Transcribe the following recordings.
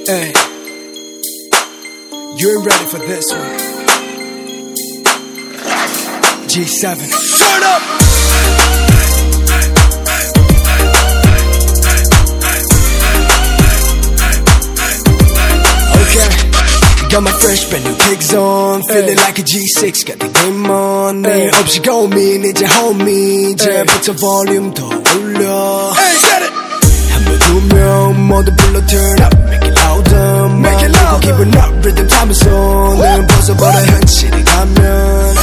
Hey, you ain't ready for this one. G7. Turn up! Okay. Got my fresh brand new kicks on Feeling like a G6 got the game on 네 없이 고민 이제 homie 이제부터 볼륨 더 올려 한명 두명 모두 불러 turn up Make it Make it louder 기분 up rhythm 타면서 는 벗어버려 현실이 가면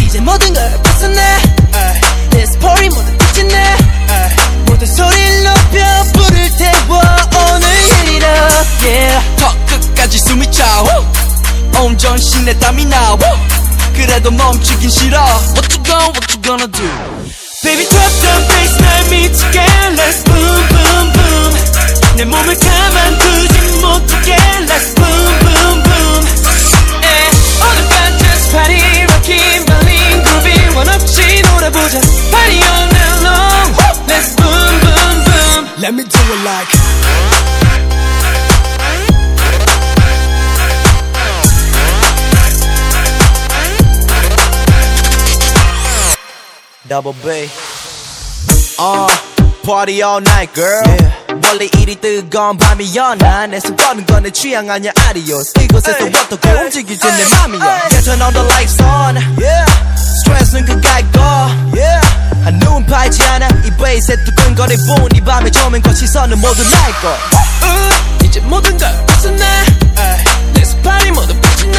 이제 모든 걸 벗어내 This party 모두 끝이네 모든 소리를 높여 불을 태워 오늘이라 Yeah 더 끝까지 숨이 차오 온 전신에 땀이 나오 그래도 멈추긴 싫어 What you gonna what you gonna do Baby drop the bass 날 미치게 Let's boom Let me do it like Double B. Uh, party all night, girl. 원래 일이 뜨거운 밤이야 내 손거는 건내 취향 아니야 adios 이곳에서 어떻게 움직이지 내 맘이야 Yeah, turn on the lights on yeah. 스트레스는 그가에 꺼 yeah. 한눈 팔지 않아 이 베이스에 두 근거리 뿐이 밤에 조명 과 시선은 모두 날거 어, 이제 모든 걸 벗어내 Let's party 모두 끝이네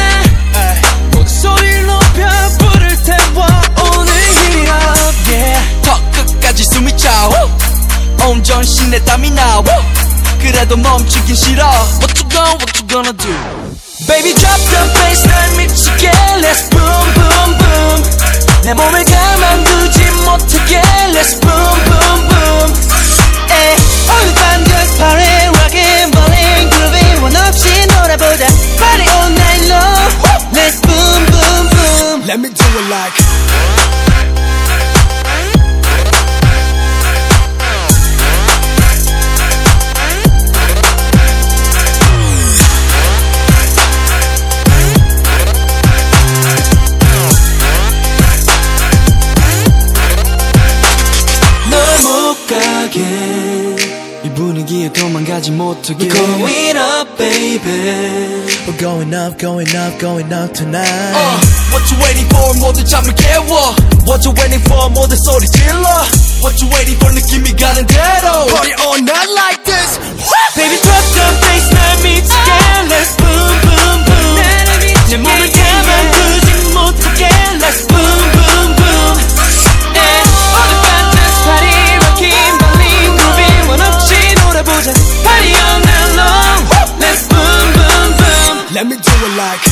모두 소리를 높여 불을 태워. 오늘이야 Yeah. 더 끝까지 숨이 차오. 온 전신에 땀이 나오. 그래도 멈추긴 싫어. What you gonna what you gonna do? Baby drop the bass 날 미치게 Let's boom boom boom. 내 몸을 가만두지 못하게. Let's boom 분위기에 도망가지 못하게 We're going up baby We're going up, going up, going up tonight uh, What you waiting for 모두 잠을 깨워 What you waiting for 모두 소리 질러 What you waiting for 느낌이 가는 대로 Party all Let me do it like